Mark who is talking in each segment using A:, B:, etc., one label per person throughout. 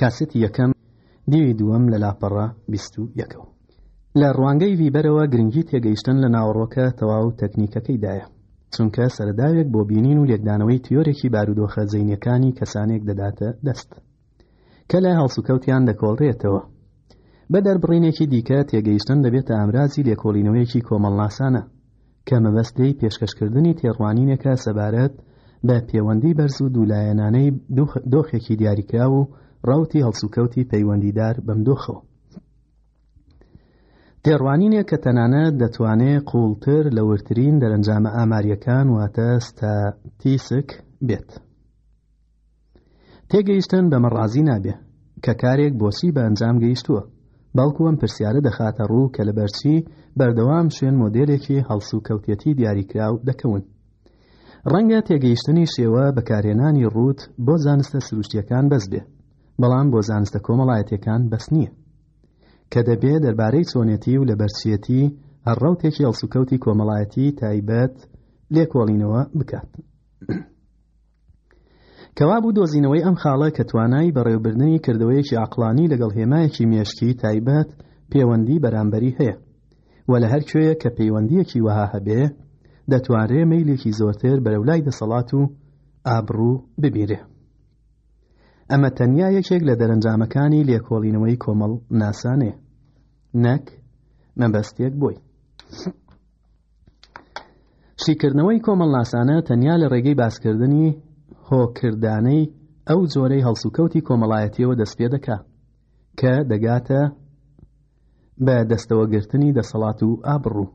A: کاسێتی یەکەم دیوی دووەم لە لاپەڕە بیست و یەک و. لە ڕوانگەی ویبەرەوە گرنگی تێگەیشتن لە ناوەڕۆکە تەواو تەکنیکەکەیدایە، چونکە سەرەداوێک بۆ بینین و لێکدانەوەی تیۆرێکی بارودۆخە زەینیەکانی کەسانێک دەداتە دەست، کە لە هەڵسوکەوتیان دەکۆڵرێتەوە. بە دەربڕینێکی دیکە تێگەیشتن دەبێتە ئامرازی لێکۆڵینەوەیەکی کۆمەڵناسانە، کە مەبەست لێی پێشکەشکردنی تێڕوانینێکە سەبارەت بە پێوەندی بەرز و دوولایەنانەی دۆخێکی دیاریکراو و ڕوتی هەڵسوکەوتی پەیوەندیدار بەم دۆخەوە تێڕوانینێ کە تەنانە دەتوانێ قوڵتر لە ورترین دەرەنجامە ئاماریەکان واتە ستاتیسک بێت. تێگەیشتن بەمە ڕازی نابێ کە کارێک بۆچی بە ئەنجام گەیشتووە، بەڵکو ئەم پرسیارە دەخاتە ڕوو کە لەبەرچی بەردەوام شوێن مۆدێلێکی هەڵسوکەوتێتی دیاریکراو دەکەون. ڕەنگە تێگەیشتنی شێوە بەکارهێنانی ڕووت بۆ زانستە سروشتییەکان بەس بێ، بەڵام بۆ زانستە کۆمەڵایەتییەکان بەس نییە. کە دەبێ دەربارەی چۆنێتی و لەبەرچییەتی هەر ڕەوتێکی هەڵسوکەوتی کۆمەڵایەتی تایبەت لێکۆڵینەوە بکات. کەوابوو دۆزینەوەی ئەم خاڵە کە توانای بەڕێوبردنی کردەوەیەکی عەقڵانی لەگەڵ هێمایەکی مێشکی تایبەت پێوەندی بەرامبەری هەیە و لە هەر کوێیەک کە پەیوەندییەکی وەها هەبێ دەتوانرێ مەیلێکی زۆرتر بەرەو لای دەسەڵات و ئابڕوو ببینرێ ئەمە تەنیا یەکێک لە دەرەنجامەکانی لێکۆڵینەوەی کۆمەڵ ناسانێ نەک مەبەستێک بۆی شیکردنەوەی کۆمەڵناسانە تەنیا لە ڕێگەی باسکردنی هۆکردانەی ئەو جۆرەی هەڵسوکەوتی کۆمەڵایەتیەوە دەست پێ دەکا کە دەگاتە بە دەستەوەگرتنی دەسەڵات و ئابڕوو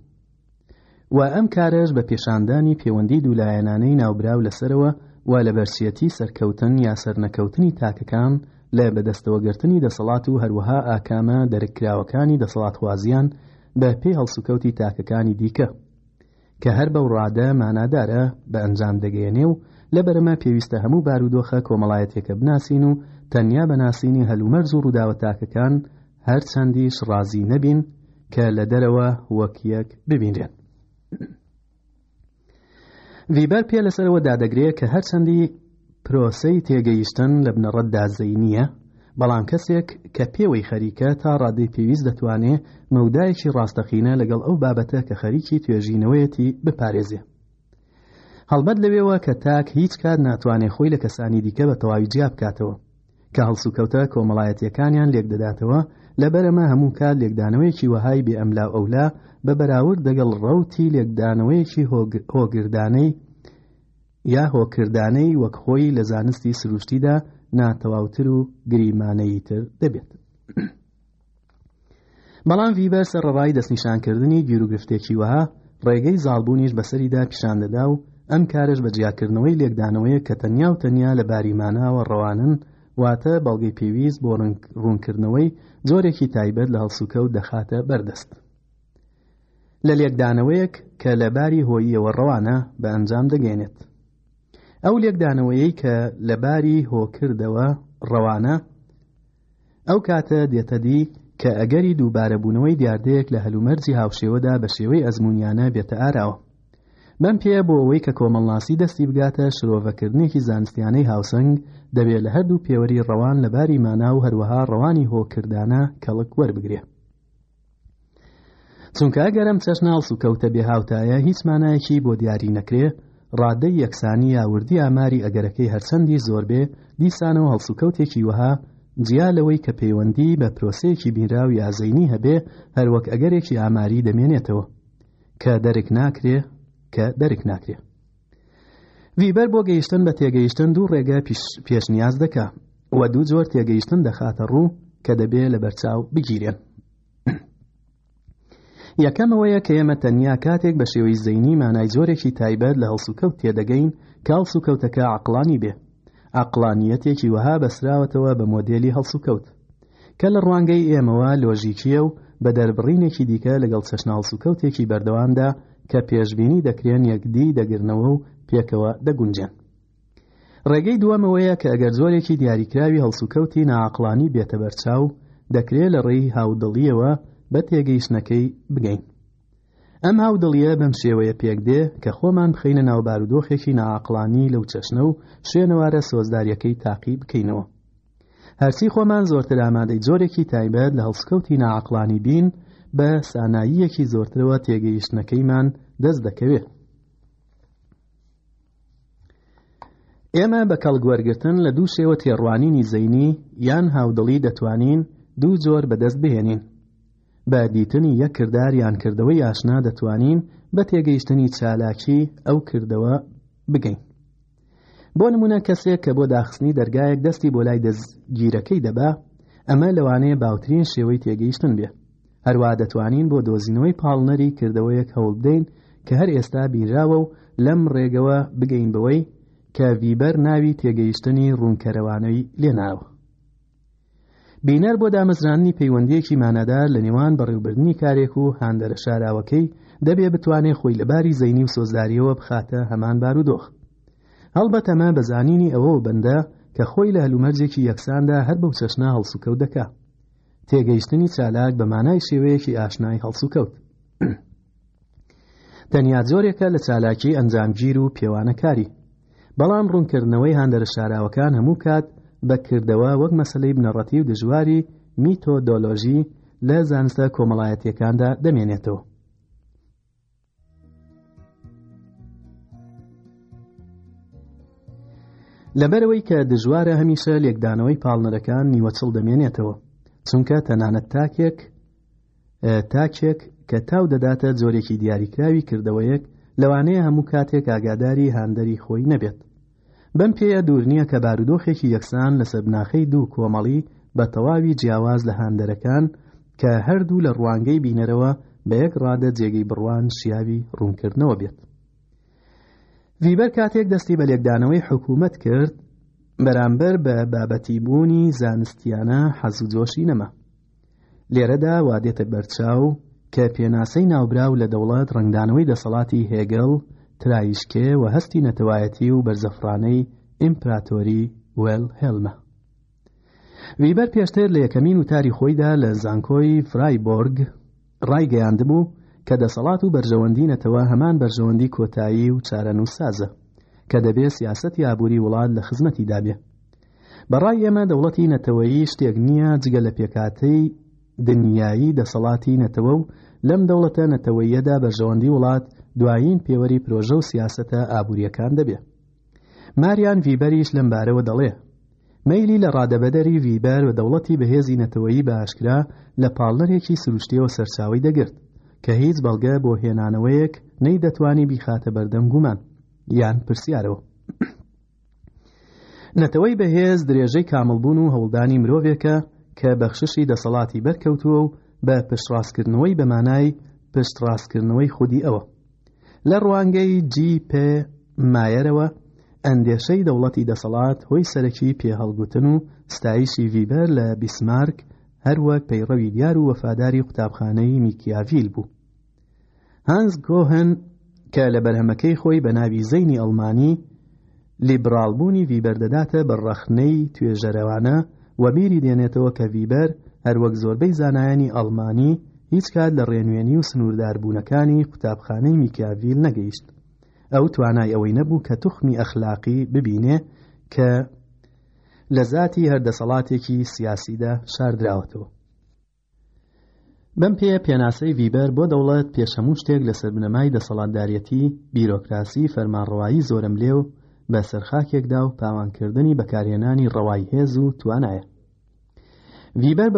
A: و ئەم کارەش بە پێشاندانی پێوەندی دوولایەنانەی ناوبراو لەسەرەوە و لە بەرسیەتی سەرکەوتن یا سەرنەکەوتنی تاکەکان لە بەدەستەوەگرتنی دەسەڵات و هەروەها ئاکامە دەرککراوەکانی دەسەڵاتخوازیان بە پێی هەڵسوکەوتی تاکەکانی دیکە کە هەر بەو ڕادە مانادارە بە ئەنجام دەگەیەنێ و لە بەرەمە پێویستە هەموو بارودۆخە کۆمەڵایەتێکە بناسین و تەنیا بە ناسینی هەلومەرج و ڕووداوە تاکەکان هەر چەندیش ڕازی نەبین کە لە دەرەوە وەک یەک ببینرێن. ڤیبەر پێ لەسەرەوە دادەگرێ کە هەرچەندی پرۆسەی تێگەیشتن لە بنەڕەتدا زەینییە، بەڵام کەسێک کە پێوەی خەریکە تا ڕادەی پێویست دەتوانێ مەودایەکی ڕاستەقینە لەگەڵ ئەو بابەتە کە خەریکی توێژینەوەیەتی بپارێزێ. هەڵبەت لەوێوە کە تاک هیچ کات ناتوانێ خۆی لە کەسانی دیکە بە تەواوی جیا بکاتەوە. کە هەڵسوکەوتە کۆمەڵایەتییەکانیان لێکدەداتەوە، لەبەرئەمە هەموو کات لێکدانەوەیەکی وەهای بێ ئەملاوئەولا بە بەراورد دەگەڵ ڕەوتی لێکدانەوەیەکی هۆگردانەی یا هۆکردانەی وەک خۆی لە زانستی سروشتیدا ناتەواوتر و گریمانەییتر دەبێت. بەڵام ڤیبەر سەرەڕای دەستنیشانکردنی گیروگرفتێکی وەها، ڕێگەی زاڵبوونیش بەسەریدا پیشان دەدا و ئەم کارەش بە جیاکردنەوەی لێکدانەوەیەک کە تەنیا و تەنیا لە باری ماناوە ڕەوانن، واتە بەڵگەی پێویست بۆ ڕوونکردنەوەی جۆرێکی تایبەت لە هەڵسوکەوت دەخاتە بەردەست. لە لێکدانەوەیەک کە لە باری هۆییەوە ڕەوانە بە ئەنجام دەگەێنێت. ئەو لێکدانەوەیەی کە لە باری هۆکردەوە ڕەوانە ئەو کاتە دێتە دی کە ئەگەری دووبارەبوونەوەی دیاردەیەک لە هەلومەرجی هاوشێوەدا بە شێوەی ئەزموونیانە بێتە ئاراوە. بەم پێیە بۆ ئەوەی کە کۆمەڵناسی دەستی بگاتە شرۆڤەکردنێکی زانستیانەی هاوسەنگ، دەبێ لە هەردوو پێوەری ڕەوان لە باری مانا و هەروەها ڕەوانی هۆکردانە کەڵک وەربگرێ. چونکە ئەگەرم چەشنە هەڵس و کەوتە بێ هاوتایە هیچ مانایەکی بۆ دیاری نەکرێ ڕادەی یەکسانی یا وردی ئاماری ئەگەرەکەی هەرچەندی زۆر بێ دیسانەوە هەڵس و کەوتێکی وەها جیا لەوەی کە پەیوەندی بە پرۆسەیەکی بینراو یا زەینی هەبێ هەروەک ئەگەرێکی ئاماری دەمێنێتەوە کە دەرک ناکرێ کە دەرک ناکرێ ویبەر بۆ گەیشتن بە تێگەیشتن دوو ڕێگە پێشنیاز دەکا و دوو جۆر تێگەیشتن دەخاتە ڕوو کە دەبێ لە بەرچاو بگیرێن یەکەمەوەیە کە ئێمە تەنیا کاتێک بە شێوەی زەینی مانای جۆرێکی تایبەت لە هەڵسوکەوت تێدەگەین کە هەڵسوکەوتەکە عقلانی بێ عەقڵانییەتێکی وەها بەستراوەتەوە بە مۆدێلی هەڵسوکەوت، کە لە ڕوانگەی ئێمەوە لۆژیکییە و بە دەربڕینێکی دیکە لەگەڵ چەشنە هەڵسوکەوتێکی بەردەوامدا کە پێشبینی دەکرێن یەکدی دەگرنەوە و پێکەوە دەگونجێن. ڕێگەی دووەم ئەوەیە کە ئەگەر جۆرێکی دیاریکراوی هەڵسوکەوتی ناعەقڵانی بێتە بەرچاو، دەکرێ لە ڕێی هاودڵییەوە بە تێگەیشتنەکەی بگەین. ئەم هاودڵییە بەم شێوەیە پێک دێ کە خۆمان بخەینە ناو بارودۆخێکی ناعەقڵانی لەو چەشنە و شوێنەوارە سۆزداریەکەی تاقی بکەینەوە هەرچی خۆمان زۆرتر ئامادەی جۆرێکی تایبەت لە هەڵسکەوتی ناعەقلانی بین بە ساناییەکی زۆرترەوە تێگەیشتنەکەیمان دەست دەکەوێت ئێمە بە کەڵگوەرگتن لە دوو شێوە تێڕوانینی زەینی یان هاودڵی دەتوانین دوو جۆر بەدەست بهێنین بە دیتنی یەک کردار یان کردەوەی ئاشنا دەتوانین بە تێگەیشتنی چالاکی ئەو کردەوە بگەین بۆ نمونە کەسێک کە بۆ داخستنی دەرگایەک دەستی بۆ لای دەستگیرەکەی دەبا ئەمە لەوانەیە باوترین شێوەی تێگەیشتن بێ هەروە دەتوانین بۆ دۆزینەوەی پاڵنەری کردەوەیەک هەوڵ بدەین کە هەر ئێستا بیراوە و لەم ڕێگەوە بگەین بەوەی کە ڤیبەر ناوی تێگەیشتنی ڕوونکەرەوانەی لێناوە بینەر بۆ دامەزراندنی پەیوەندییەکی مانادار لە نێوان بەڕێوبردنی کارێک و هاندەرە شاراوەکەی دەبێ بتوانێ خۆی لە باری زەینی و سۆزدارییەوە بخاتە هەمان بارودۆخ. هەڵبەت ئەمە بە زانینی ئەوەوە بەندە کە خۆی لە هەلومەرجێکی یەکساندا هەر بەو چەشنە هەڵسوکەوت دەکا. تێگەیشتنی چالاک بە مانای شێوەیەکی ئاشنای هەڵسوکەوت. تەنیا جۆرێکە لە چالاکی ئەنجامگیر و پێوانەکاری بەڵام ڕوونکردنەوەی هاندەرە شاراوەکان هەموو کات بە کردەوە وەک مەسلەی بنەڕەتی و دژواری میتۆدۆلۆژی لە زانستە کۆمەڵایەتیەکاندا دەمێنێتەوە لەبەرەوەی کە دژوارە هەمیشە لێکدانەوەی پاڵنەرەکان نیوەچڵ دەمێنێتەوە چونکە تەنانەت تاکێک تاکێک کە تاو دەداتە جۆرێکی دیاریکراوی کردەوەیەک لەوانەیە هەموو کاتێک ئاگاداری هاندەری خۆی نەبێت بەم پێیە دوور نییە کە بارودۆخێکی یەکسان لەسەر بناخەی دوو کۆمەڵی بە تەواوی جیاواز لە هاندەرەکان کە هەردوو لە ڕوانگەی بینەرەوە بە یەک ڕادە جێگەی بڕوان شیاوی ڕوونکردنەوە بێت ڤیبەر کاتێک دەستی بە لێکدانەوەی حکوومەت کرد بەرامبەر بە بابەتی بوونی زانستیانە حەزوجۆشی نەما لێرەدا وادێتە بەرچاو کە پێناسەی ناوبراو لە دەوڵەت ڕنگدانەوەی دەسەڵاتی هێگەڵ ترایشکێ و هەستی نەتەوایەتی و بەرزەفڕانەی ئیمپراتۆری وێل هێلمە ویبەر پێشتر لە یەکەمین وتاری خۆیدا لە زانکۆی فرایبۆرگ ڕایگەیاندبوو کە دەسەڵات و بەرژەوەندی نەتەوە هەمان بەرژەوەندی کۆتایی و چارەنووسسازە کە دەبێ سیاسەتی ئابووری وڵات لە خزمەتی دابێ. بە ڕای ئێمە دەوڵەتی نەتەوەیی شتێک نییە جگە لە پێکهاتەی دنیایی دەسەڵاتی نەتەوە و لەم دەوڵەتە نەتەوەییەدا بەرژەوەندی وڵات دوایین پێوەری پرۆژە و سیاسەتە ئابوورییەکان دەبێ. ماریان ڤیبەریش لەم بارەوە دەڵێ، مەیلی لە ڕادەبەدەری ویبەر و دەوڵەتی بەهێزی نەتەوەیی بە ئاشکرا لە پاڵنەرێکی سروشتییەوە سەرچاوەی دەگرت کە هیچ بەڵگە بۆ هێنانەوەیەک نەی دەتوانی بیخاتە بەردەم گومان یان پرسیارەوە. نەتەوەی بەهێز درێژەی کامڵبوون و هەوڵدانی مرۆڤێکە کە بەخششی دەسەڵاتی بەرکەوتووە و بە پشتڕاستکردنەوەی بەمانای پشتڕاستکردنەوەی خودی ئەوە لە ڕوانگەی جی پ مایەرەوە ئەندێشەی دەوڵەتی دەسەڵات هۆی سەرەکی پێهەڵگوتن و ستایشی ڤیبەر لە بیسمارک هەروەک پەیڕەوی دیار و وەفاداری قوتابخانەی میکیاڤیل بوو هانز گۆهن کە لە بەرهەمەکەی خۆی بە ناوی زەینی ئەڵمانی لیبڕاڵبوونی ڤیبەر دەداتە بە ڕەخنەی توێژەرەوانە و بیری دێنێتەوە کە ڤیبەر هەروەک زۆربەی زانایانی ئەڵمانی هیچ کات لە ڕێنوێنی و سنوورداربوونەکانی قوتابخانەی میکاڤیل نەگەیشت ئەو توانای ئەوەی نەبوو کە توخمی ئەخلاقی ببینێ کە لە زاتی هەر دەسەڵاتێکی سیاسیدا شاردراوەتەوە بەم پێیە پێناسەی ویبەر بۆ دەوڵەت پێش هەموو شتێک لەسەر بنەمای دەسەڵاتداریەتی، بیرۆکراسی، فەرمانڕەوایی زۆرەملێ و بە سەر خاکێکدا و پاوانکردنی بەکارهێنانی ڕەوای هێز و توانایە. ویبەر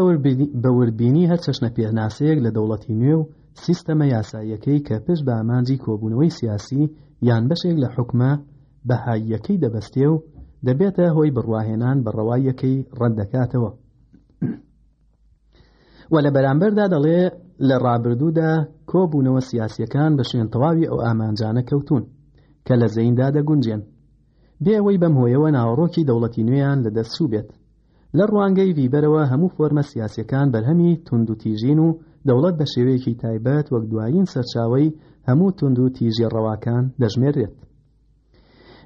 A: بە وردبینی هەر چەشنە پێناسەیەک لە دەوڵەتی نوێ و سیستەمە یاساییەکەی کە پشت بە ئامانجی کۆبوونەوەی سیاسی یان بەشێک لە حکومە بەهاییەکەی دەبەستێ و دەبێتە هۆی بڕواهێنان بە ڕەواییەکەی ڕەت دەکاتەوە. و لە بەرامبەردا دەڵێ لە ڕابردوودا کۆبوونەوە سیاسیەکان بە شوێن تەواوی ئەو ئامانجانە کەوتوون کە لە زەیندا دەگونجێن بێەوەی بەم هۆیەوە ناوەڕۆکی دەوڵەتی نوێیان لە دەستچوو بێت لە ڕوانگەی ویبەرەوە هەموو فۆرمە سیاسەکان بەرهەمی تونند و تیژین و دەوڵەت بە شێوەیەکی تایبەت وەک دوایین سەرچاوی هەموو تونند و تیژی ڕەواکان دەژمێرێت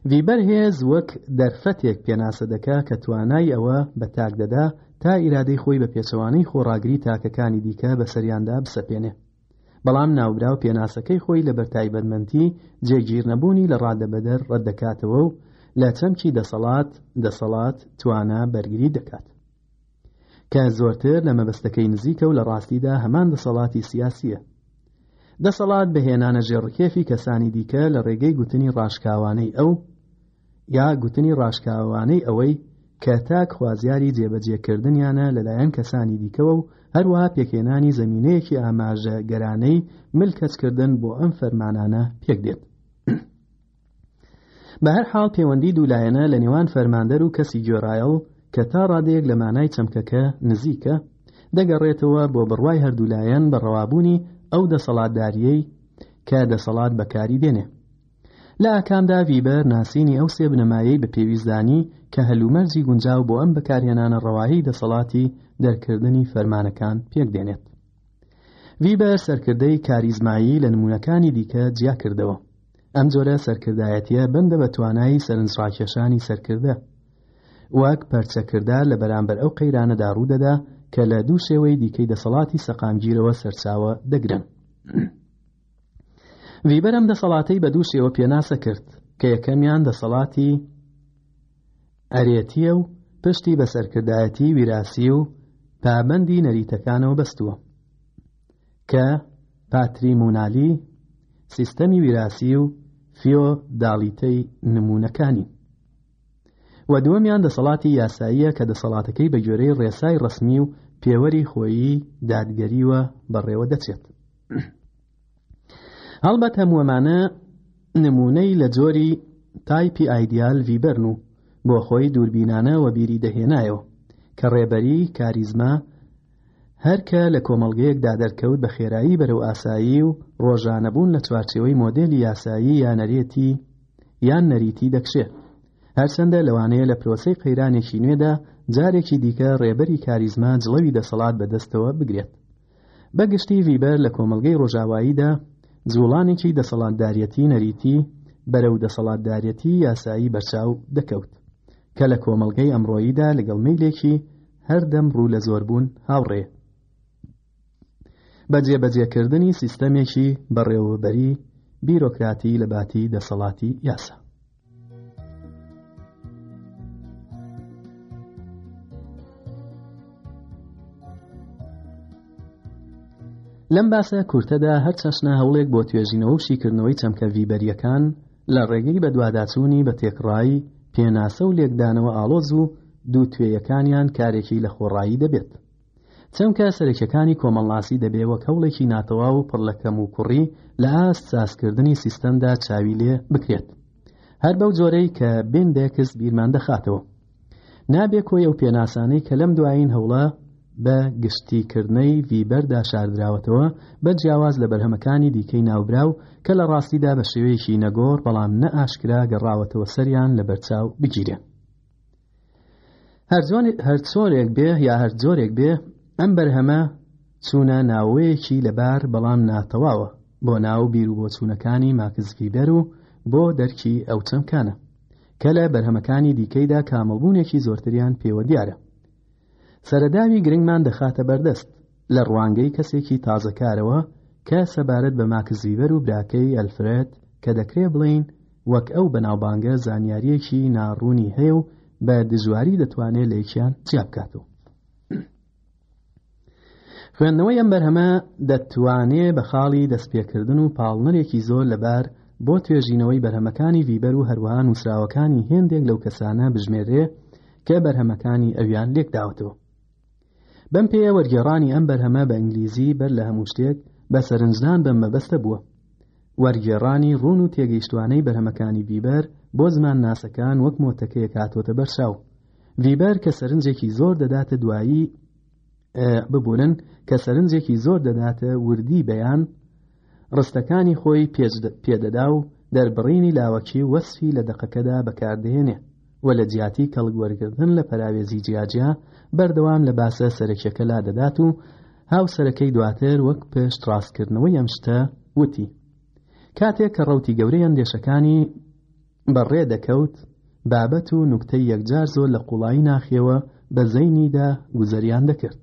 A: ڤیبەر هێز وەک دەرفەتێک پێناسە دەکا کە توانای ئەوە بە تاک دەدا تا ئیرادەی خۆی بە پێچەوانەی خۆڕاگری تاکەکانی دیکە بەسەریاندا بسەپێنێ بەڵام ناوبراو پێناسەکەی خۆی لە بەرتایبەتمەندی جێگیرنەبوونی لە ڕادەبەدەر ڕەتدەکاتەوە و لە چەمکی دەسەڵات دەسەڵات توانا بەرگری دەکات کە زۆرتر لە مەبەستەکەی نزیکە و لە ڕاستیدا هەمان دەسەڵاتی سیاسیە دەسەڵات بەهێنانە ژێڕکێفی کەسانی دیکە لە ڕێگەی گوتنی ڕاشکاوانەی ئەو یا گوتنی ڕاشکاوانەی ئەوەی کە تاک خوازیاری جێبەجێکردنیانە لەلایەن کەسانی دیکەوە و هەروەها پێکێنانی زمینەیەکی ئاماژە گەرانەی ملکەچکردن بۆ ئەم فەرمانانە پێک دێت بە هەر حاڵ پێوەندی دوو لایەنە لە نێوان فەرماندەر و کەسی گۆرایەڵ کە تا ڕادەیەک لە مانای چەمکەکە نزیکە دەگەڕێتەوە بۆ بڕوای هەردوو لایەن بە ڕەوابوونی ئەو دەسەڵاتداریەی کە دەسەڵات بەکاری دێنێ لە ئاکامدا ڤیبەر ناسینی ئەو سێ بنەمایەی بە پێویستدانی کە هەلومەرجی گونجاو بۆ ئەم بەکارهێنانە ڕەوایی دەسەڵاتی دەرکردنی فەرمانەکان پێک دێنێت ڤیبەر سەرکردەی کاریزمایی لە نمونونەکانی دیکە جیا کردەوە ئەم جۆرە سەرکردایەتیە بەندە بە توانایی سەرنجڕاکێشانی سەرکردە وەک پەرچەکردار لە بەرامبەر ئەو قەیرانەدا ڕوودەدا کە لە دوو شێوەی دیکەی دەسەڵاتی سەقامگیرەوە سەرچاوە دەگرن ویبەرم دەسەڵاتی بە دوو شێوە پێناسە کرد کە یەکەمیان دەسەڵاتی ئەرێتیە و پشتی بە سەرکردایەتی ویراسی و پابەندی نەریتەکانەوە بەستووە کە پاتریمونالی، سیستەمی ویراسی و فیۆداڵیتەی نموونەکانین. و دووەمیان دەسەڵاتی یاساییە کە دەسەڵاتەکەی بە گوێرەی ڕێسای ڕسمی و پێوەری خۆیی دادگەریوە بەڕێوە دەچێت. هەڵبەت هەمووەمانە نمونەی لە جۆری تایپی ئایدیال ڤیبەرن و بۆ خۆی دووربینانە وەبیری دەهێنایەوە کە ڕێبەری کاریزما هەر کە لە کۆمەڵگەیەکدا دەرکەوت بە خێرایی بەرەو ئاسایی و ڕۆژانە بوون لە چوارچێوەی مۆدێلی یاسایی یا نەرێتی یان نەریتی دەکشێ هەرچەندە لەوانەیە لە پرۆسەی قەیرانێکی نوێدا جارێکی دیکە ڕێبەری کاریزما جڵەوی دەسەڵات بەدەستەوە بگرێت بەگشتی ڤیبەر لە کۆمەلگەی ڕۆژاواییدا جوڵانێکی دەسەڵاتدارەتی نەریتی بەرەو دەسەڵاتدارەتی یاسایی بەرچاو دەکەوت کە لە کۆمەلگەی ئەمڕۆییدا لەگەڵ میلێکی هەردەم ڕوو لە زۆربوون هاوڕێ بە جێبەجێکردنی سیستەمێکی بەڕێوەبەری بیرۆکراتی لە باتی دەسەڵاتی یاسا لەم باسە کورتەدا هەر چەشنە هەوڵێک بۆ توێژینەوە و شیکردنەوەی چەمکە ڤیبەریەکان لە ڕێگەی بەدواداچوونی بە تێکڕایی پێناسە و لێکدانەوە ئاڵۆز و دوو توێیەکانیان کارێکی لە خۆڕایی دەبێت چەمکە سەرەکیەکانی کۆمەڵناسی دەبێ وەک هەوڵێکی ناتەواو و پڕ لە کەم و کوڕی لە ئاست سازکردنی سیستەمدا چاوی لێ بکرێت هەر بەو جۆرەی کە بێندێکس بیرمان دەخاتەوە نابێ کۆی ئەو پێناسانەی کە لەم دوایین هەوڵە بە گشتی کردنەی ڤیبەردا شاردراوەتەوە بە جیاواز لە بەرهەمەکانی دیکەی ناوبراو کە لە ڕاستیدا بە شێوەیەکی نەگۆڕ بەڵام نە ئاشکرا گەڕاوەتەوە سەریان لە بەرچاو بگیرێ هەرچۆنێک بێ یا هەر جۆرێک بێ ئەم بەرهەمە چوونە ناوەیەکی لەبار بەڵام ناتەواوە بۆ ناو بیر و بۆچوونەکانی ماکزفیبەر و بۆ دەرکی ئەو چەمکانە کە لە بەرهەمەکانی دیکەیدا کامڵبوونێکی زۆرتریان پێوە دیارە سەرەداوی گرنگمان دەخاتە بەردەست لە ڕوانگەی کەسێکی تازەکارەوە کە سەبارەت بە ماکس ویبەر و براکەی ئەلفرێت کە دەکرێ بڵین وەک ئەو بەناوبانگە زانیاریەکی ناڕوونی هەیە و بە دژواری دەتوانێت لە یەکیان جیابکاتەوە خوێندنەوەی ئەم بەرهەمە دەتوانێ بە خاڵی دەستپێکردن و پاڵنەرێکی زۆر لەبار بۆ توێژینەوەی بەرهەمەکانی ڤیبەر و هەروەها نووسراوەکانی هێندێک لەو کەسانە بژمێرێ کە بەرهەمەکانی ئەویان لێک داوەتەوە بەم پێیە وەرگێڕانی ئەم بەرهەمە بە ئینگلیزی بەر لە هەموو شتێک بە سەرنجدان بەم مەبەستە بووە وەرگێڕانی ڕون و تێگەیشتوانەی بەرهەمەکانی بیبەر بۆ زمان ناسەکان وەک مۆتەکەیەک هاتۆتە بەرشاو ڤیبەر کە سەرنجێکی زۆر دەداتە دوایی ببوونن کە سەرنجێکی زۆر دەداتە وردی بەیان ڕستەکانی خۆی پێدەدا و دەربڕینی لاوەکی وەسفی لە دەقەکەدا بەکاردێنێ و لە جیاتی کەڵک وەرگردن لە پەراوێزی جیاجیا بەردەوام لە باسە سەرەکیەکە لا دەدات و هاوسەرەکەی دواتر وەک پێشت ڕاستکردنەوەی ئەم شتە وتی کاتێک کە ڕوتی گەورەی ئەندێشەکانی بە ڕێ دەکەوت، بابەت و نوکتەی یەکجار زۆر لە قوڵایی ناخیەوە بە زەینی دا گوزەریان دەکرد،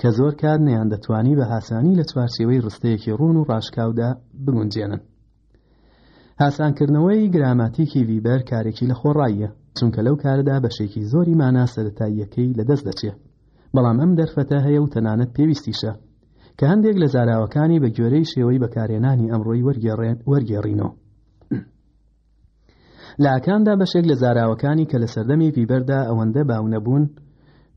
A: کە زۆر کات نەیاندەتوانی بە هاسانی لە چوارچێوەی ڕستەیەکی ڕوون و ڕاشکاودا بگونجێنن. هاسان کردنەوەی گراماتیکی ڤیبەر کارێکی لە خۆڕاییە، چونکە لەو کارەدا بەشێکی زۆری مانا سەرەتاییەکەی لە دەست دەچێ، بەڵام ئەم دەرفەتە هەیە و تەنانەت پێویستیشە، کە هەندێک لە زاراوەکانی بە گوێرەی شێوەی بەکارهێنانی ئەمڕۆی وەرگێڕێ وەرگێڕینەوە. لە ئاکامدا بەشێک لە زاراوەکانی کە لە سەردەمی پیبەردا ئەوەندە باونەبوون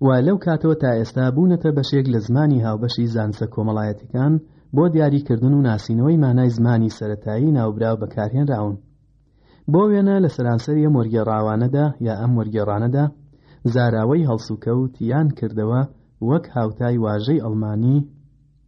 A: و لەو کاتەوە تا ئێستا بوونەتە بەشێک لە زمانی هاوبەشی زانسە کۆمەڵایەتەکان بۆ دیاریکردن و ناسینەوەی مانای زمانی سەتایی ناوبراو بەکارهێنراون بۆ وێنە لە سەرانسەری ئەم وەرگێڕاوانەدا یا ئەم وەرگێڕانەدا زاراوەی هەڵسوکەوت یان کردەوە وەک هاوتای واژەی ئەڵمانی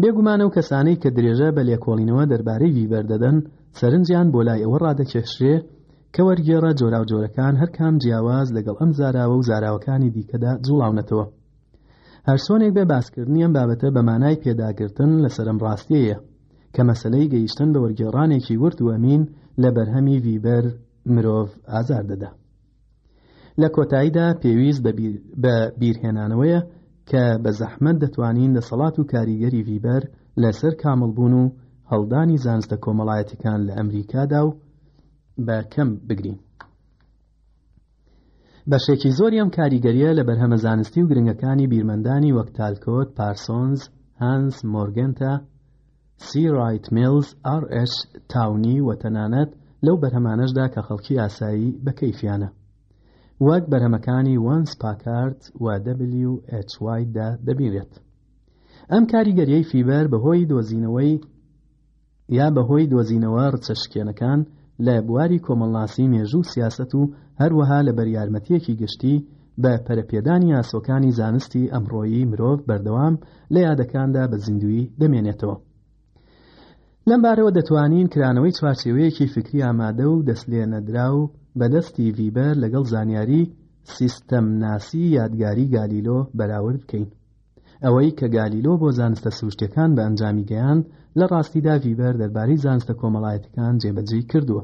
A: بێگومان ئەو کەسانەی کە درێژە بە لێکۆڵینەوە دەربارەی ڤیبەر دەدەن، سەرنجیان بۆ لای ئەوە ڕادەکێشرێ کە وەرگێڕە جۆراوجۆرەکان هەر کام جیاواز لەگەڵ ئەم زاراوە و زاراوەکانی دیکەدا جووڵاونەتەوە. هەرچۆنێک بێ باسکردنی ئەم بابەتە بە مانای پێداگرتن لەسەر ئەم ڕاستیەیە کە مەسەلەی گەیشتن بە وەرگێڕانێکی ورد و ئەمین لە بەرهەمی ڤیبەر مرۆڤ ئازار دەدا. لە کۆتاییدا پێویست بە بیرهێنانەوەیە کە بە زەحمەت دەتوانین دەسەڵات و کاریگەری ڤیبەر لەسەر کامڵبوون و هەڵدانی زانستە کۆمەڵایەتیکان لە ئەمریکادا و بە کەم بگرین بەشێکی زۆری ئەم کاریگەریە لە بەرهەمە زانستی و گرنگەکانی بیرمەندانی وەک تالکۆت پارسۆنز هانس مۆرگنتە سی ڕایت میلز، ئاڕ ئێچ تاونی و تەنانەت لەو بەرهەمانەشدا کە خەڵکی ئاسایی بە کەیفیانە وەک بەرهەمەکانی وانس پاکارد و دەبلیو ئێچ وایت دا دەبینرێت. ئەم کاریگەریەی فیبەر بەهۆی دۆزینەوەی یا بەهۆی دۆزینەوە ڕچە شکێنەکان لە بواری کۆمەڵناسی مێژوو سیاست و هەروەها لە بەریارمەتیەکی گشتی بە پەرەپێدانی ئاسۆکانی زانستی ئەمڕۆیی مرۆڤ بەردەوام لە یادەکاندا بە زیندوی دەمێنێتەوە لەم بارەوە دەتوانین کرانەوەی چوارچێوەیەکی فکری ئامادە و دەست لێ نەدرا و بەدەستی ڤیبەر لەگەڵ زانیاری سیستەم ناسی یادگاری گالیلۆ بەراورد بکەین ئەوەی کە گالیلۆ بۆ زانستە سروشتەکان بە ئەنجامی گەیان لە ڕاستیدا ڤیبەر دەربارەی زانستە کۆمەڵایەتەکان جێبەجێی کردووە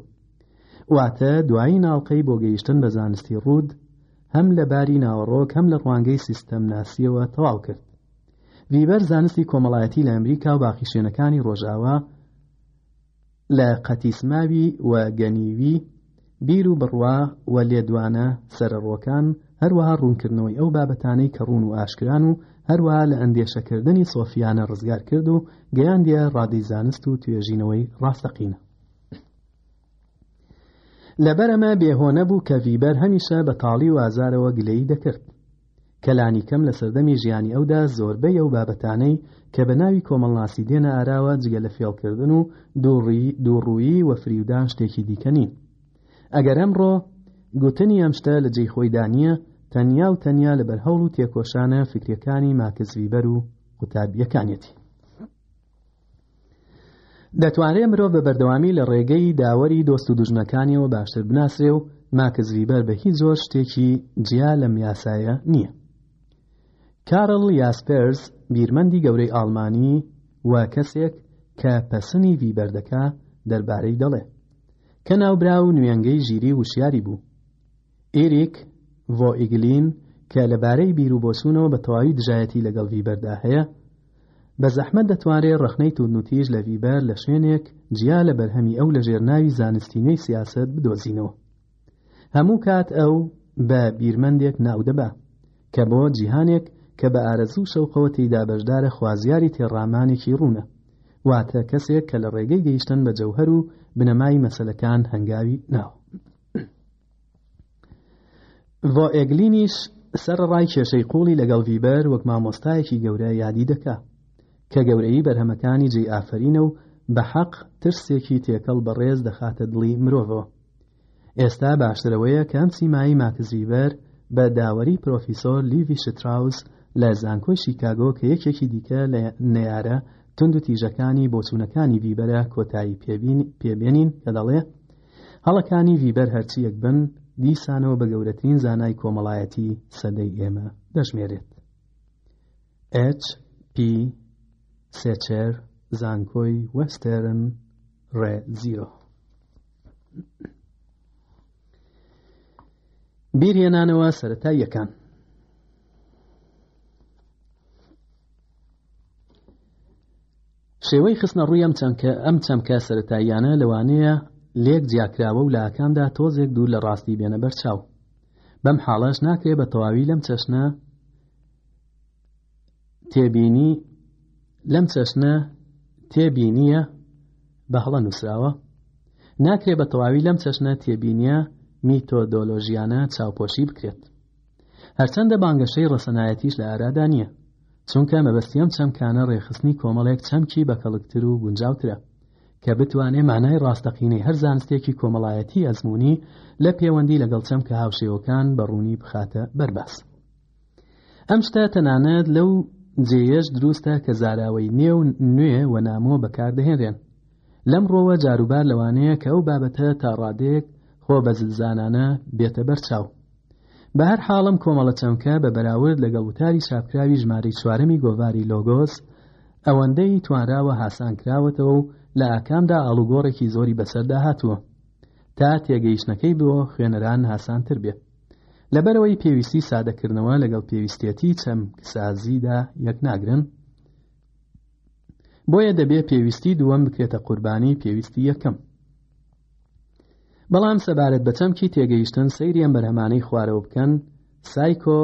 A: واتە دوایین ئاڵقەی بۆ گەیشتن بە زانستی ڕوود هەم لە باری ناوەڕۆک هەم لە ڕوانگەی سیستەم ناسیەوە تەواو کرد ویبەر زانستی کۆمەڵایەتی لە ئەمریکا و باقی شوێنەکانی ڕۆژاوا لە قەتیسماوی و گەنیوی بیر و بڕوا و لێدوانە سەرڕۆکان هەروەها ڕوونکردنەوەی ئەو بابەتانەی کە ڕوون و ئاشکران و هەروەها لە ئەندێشەکردنی سۆفیانە ڕزگار کرد و گەیاندیە ڕادەی زانست و توێژینەوەی ڕاستەقینە لەبەرەمە بێهۆنە بوو کە ڤیبەر هەمیشە بە تاڵی و ئازارەوە گلەی دەکرد کەلانی کەم لە سەردەمی ژیانی ئەودا زۆربەی ئەو بابەتانەی کە بە ناوی کۆمەڵناسی دێنە ئاراوە جگە لە فێڵکردن و دووڕوویی و فریودان شتێکی دیکە نین ئەگەر ئەمڕۆ گوتنی ئەم شتە لە جێی خۆیدا نییە تەنیا و تەنیا لە بەرهەوڵ و تێکۆشانە فکرەکانی ماکزوی بەر و قوتابیەکانیەتی دەتوانرێ مرۆڤ بە بەردەوامی لە ڕێگەی داوەری دۆست و دوژمنەکانیەوە باشتر بناسرێ و ماکس ڤیبەر بە هیچ جۆر شتێکی جیا لەم یاسایە نییە کارل یاسپێرز بیرمەندی گەورەی ئاڵمانی و کەسێک کە پەسنی ڤیبەر دەکا دەربارەی دەڵێ کە ناوبرا و نوێنگەی ژیری وشیاری بوو ئیریک ڤۆ ئیگلین کە لە بارەی بیر و بۆچوونەوە بە تەواوی دژایەتی لەگەڵ ڤیبەردا هەیە، بە زەحمەت دەتوانرێ ڕەخنەی توندوتیژ لە ڤیبەر لە شوێنێک جیا لە بەرهەمی ئەو لەژێر ناوی زانستی نوێی سیاسەت بدۆزینەوە. هەموو کات ئەو بە بیرمەندێک ناو دەبا کە بۆ جیهانێک کە بە ئارەزوو و شەوقەوە تێیدا بەشدارە خوازیاری تێڕامانێکی ڕوونە، واتە کەسێک کە لە ڕێگەی گەیشتن بە جەوهەر و بنەمای مەسەلەکان هەنگاوی ناوە. ڤۆ ئێگلینیش سەرڕای کێشەی قوڵی لەگەڵ ڤیبەر وەک مامۆستایەکی گەورە یادی دەکا کە گەورەی بەرهەمەکانی جێی ئافرینە و بە حەق ترسێکی تێکەڵ بەڕێز دەخاتە دڵی مرۆڤەوە ئێستا باشترەوەیە کەم سیمایی ماکزویبەر بە داوەری پرۆفیسۆر لیڤی شتراوس لە زانکۆی شیکاگۆ کە یەکێکی دیکە لە نەیارە تونند و تیژەکانی بۆچوونەکانی بیبەرە کۆتایی پێبێنین کە دەڵێ هەڵەکانی ڤیبەر هەرچیەک بن دیسانەوە بە گەورەترین زانای کۆمەڵایەتی سەدەی ئێمە دەژمێرێت H P سێچەر زانکۆی وەستێرن ڕێ زیرۆ بیرهێنانەوە سەرەتا یەکان شێوەی خستنە ڕووی ئەم چەمکە، ئەم چەمکە سەرەتاییانە لەوانەیە لێک جیاکراوە و لەاکامدا تۆزێک دوور لە ڕاستی بێنە بەرچاو. بەم حاڵەش ناکرێ بە تەواوی لەم چەشنە تێبینی لەم چەشنە تێبینیە بە هەڵە نووسراوە ناکرێ بە تەواوی لەم چەشنە تێبینیە میتۆدۆلۆژیانە چاوپۆشی بکرێت هەرچەندە بانگەشەی ڕەسەنایەتیش لە ئارادا نییە، چونکە مەبەستی ئەم چەمکانە ڕێکخستنی کۆمەڵێک چەمکی بەکەڵکتر و گونجاوترە، کە بتوانێ مانای ڕاستەقینەی هەر زانستێکی کۆمەڵایەتیی ئەزموونی لە پێوەندی لەگەڵ چەمکە هاوشێوەکان بە ڕوونی بخاتە بەر باس. ئەم شتە تەنانەت لەو جێیەش دروستە کە زاراوەی نێ و نوێ و نامۆ بەکار دەهێنرێن، لەم ڕوەوە جاروبار لەوانەیە کە ئەو بابەتە تا ڕادەیەک خۆ بە زلزانانە بێتە بەر چاو. بە هەر حاڵ ئەم کۆمەڵە چەمکە بە بەراورد لەگەڵ وتاری چاپکراوی ژمارەی چوارەمی گۆڤاری لۆگۆس ئەوەندەی توانراوە هاسان کراوەتەوە و لە ئاکامدا ئاڵوگۆڕێکی زۆری بەسەردا هاتووە تا تێگەیشتنەکەی بۆ خوێنەران هاسانتر بێت لەبەرەوەی پێویستی سادەکردنەوە لەگەڵ پێویستێتی چەمکسازیدا یەک ناگرن بۆیە دەبێ پێویستی دووەم بکرێتە قوربانی پێویستی یەکەم بەڵام سەبارەت بە چەمکی تێگەیشتن سەیری ئەم بەرهەمانەی خوارەوە بکەن سایکۆ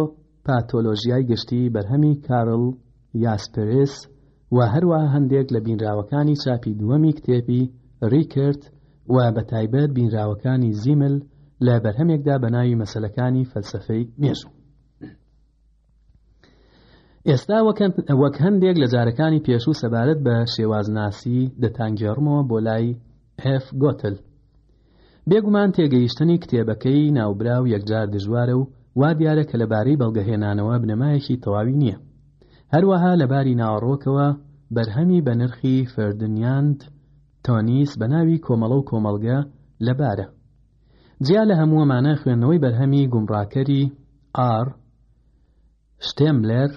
A: پاتۆلۆژیای گشتی بەرهەمی کارل یاسپرس و هەروە هەندێک لە بینراوەکانی چاپی دووەمی کتێبی ڕیکرد و بە تایبەت بینراوەکانی زیمل لە بەرهەمێکدا بە ناوی مەسلەکانی فەلسفەی مێژوو ئێستا وەک هەندێک لە جارەکانی پێشوو سەبارەت بە شێوازناسی دەتانگێڕمەوە بۆ لای ئف گۆتل بێگومان تێگەیشتنی کتێبەکەی ناوبرا و یەکجار دژوارە و وا دیارە کە لەبارەی بەڵگەهێنانەوە بنەمایەکی تەواوی نییە هەروەها لەباری ناوەڕۆکەوە بەرهەمی بە نرخی فردنیاند تۆنیس بە ناوی کۆمەڵە و کۆمەڵگە لەبارە جیا لە هەمووەمانە خوێندنەوەی بەرهەمی گومڕاکەری، ئاڕ، شتێملێر،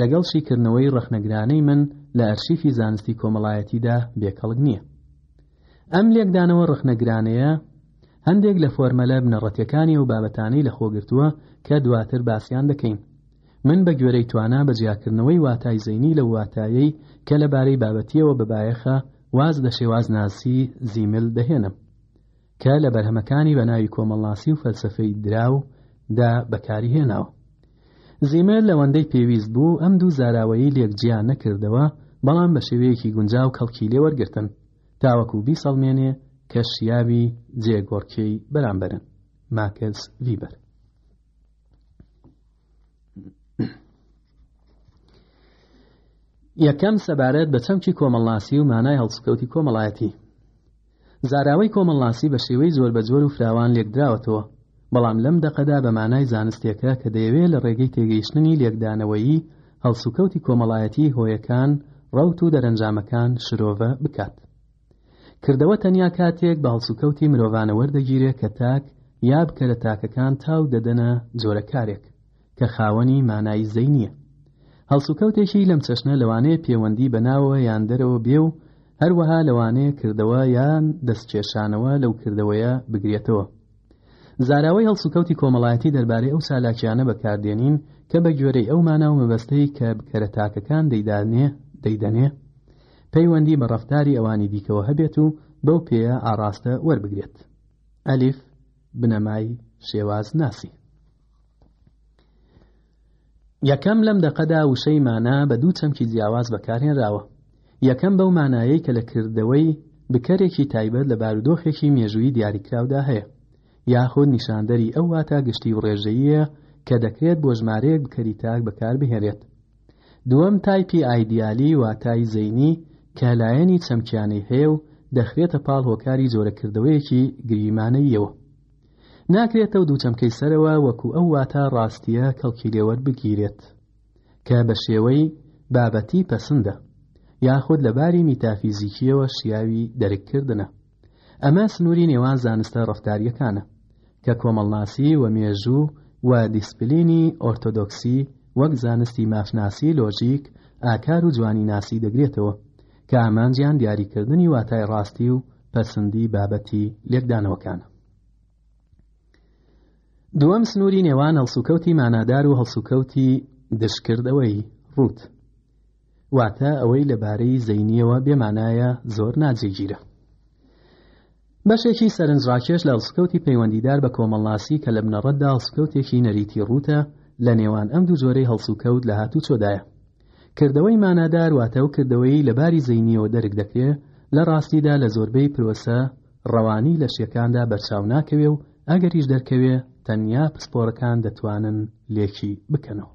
A: لەگەڵ شیکردنەوەی ڕەخنەگرانەی من لە ئەرشیفی زانستی کۆمەڵایەتیدا بێکەڵک نییە. ئەم لێکدانەوە ڕەخنەگرانەیە هەندێک لە فۆرمەلە بنەڕەتیەکانی ئەو بابەتانەی لەخۆگرتووە کە دواتر باسیان دەکەین. من بە گوێرەی توانا بە جیاکردنەوەی واتای زەینی لە واتایەی کە لەبارەی بابەتیەوە بەبایەخە واز لە شێوازناسی زیمل دەهێنم. کە لە بەرهەمەکانی بە ناوی کۆمەڵناسی و فەلسەفەی دراو دا بەکاری هێناوە. زیمەر لەوەندەی پێویست بوو ئەم دوو زاراوەیی لێک جیا نەکردەوە، بەڵام بە شێوەیەکی گونجاو کەڵکی لێ وەرگرتن، تاوەکوو بیسەڵمێنێ کە شیاوی جێگۆڕکێی بەرامبەرن. ماکس ڤیبەر. یەکەم سەبارەت بە چەمکی کۆمەڵناسی و مانای هەڵسوکەوتی کۆمەڵایەتی. زاراوەی کۆمەڵناسی بە شێوەی جۆربەجۆر و فراوان لێکدراوەتەوە، بەڵام لەم دەقەدا بە مانای زانستێکە کە دەیەوێ لە ڕێگەی تێگەیشتنی لێکدانەوەیی هەڵسوکەوتی کۆمەڵایەتی هۆیەکان، ڕەوت و دەرەنجامەکان شرۆڤە بکات. کردەوە تەنیا کاتێک بە هەڵسوکەوتی مرۆڤانە وەردەگیرێ کە تاک یا بکەرە تاکەکان تاو دەدەنە جۆرە کارێک. کە خاوەنی مانای زەینییە. هەڵسوکەوتێکی لەم چەشنە لەوانەیە پێوەندی بە ناوەوە یان دەرەوە بێ و هەروەها لەوانەیە کردەوە یان دەستکێشانەوە لەو کردەوەیە بگرێتەوە. زاراوەی هەڵسوکەوتی کۆمەڵایەتی دەربارەی ئەو چالاکیانە بەکاردێنین کە بە گوێرەی ئەو مانا و مەبەستەی کە بکەرە تاکەکان دەیدانێ دەیدەنێ پەیوەندی بە ڕەفتاری ئەوانی دیکەوە هەبێت و بەو پێیە ئاڕاستە وەربگرێت ئەلیف بنەمای شێواز ناسی یەکەم لەم دەقەدا وشەی مانا بە دوو چەمکی جیاواز بەکارهێنراوە یەکەم بەو مانایەی کە لە کردەوەی بکەرێکی تایبەت لە بارودۆخێکی مێژووی دیاریکراودا هەیە یاخود نیشاندەری ئەو واتا گشتی و ڕێژەیە کە دەکرێت بۆ ژمارەیەک بکەری تاک بەکار بهێنێت دووەم تایپی ئایدیالی واتای زەینی کە لایەنی چەمکیانەی هەیە و دەخرێتە پاڵ هۆکاری جۆرەکردەوەیەکی گریمانەیەوە ناکرێتەو دوو چەمکەی سەرەوە وەکو ئەو واتا ڕاستییە کەڵکی لێ وەربگیرێت کە بە شێوەی بابەتی پەسندە یاخود لە باری میتافیزیکیەوە شیاوی دەرک کردنە ئەمە سنووری نێوان زانستە ڕفتاریەکانە کە کۆمەڵناسی و مێژوو و دیسپلینی ئۆرتۆدۆکسی وەک زانستی مافناسی لۆژیک ئاکار و جوانی ناسی دەگرێتەوە کە ئامانجیان دیاریکردنی واتای ڕاستی و پەسندی بابەتی لێکدانەوەکانە دووەم سنووری نێوان هەڵسوکەوتی مانادار و هەڵسوکەوتی دشکردەوەی ڕوت واتە ئەوەی لەبارەی زەینیەوە بێمانایە زۆر ناجێگیرە بەشێکی سەرنجڕاکێش لە هەڵسوکەوتی پەیوەندیدار بە کۆمەڵناسی کە لە بنەڕەتدا هەڵسوکەوتێکی نەریتی ڕوتە لە نێوان ئەم دوو جۆرەی هەڵسوکەوت لە هاتوو چۆدایە کردەوەی مانادار واتە ئەو کردەوەیەی لە باری زەینییەوە دەرک دەکرێ، لە ڕاستیدا لە زۆربەی پرۆسە ڕەوانیی لەشییەکاندا بەرچاو ناکەوێ و ئەگەریش دەرکەوێ، تەنیا پسپۆڕەکان دەتوانن لێکی بکەنەوە.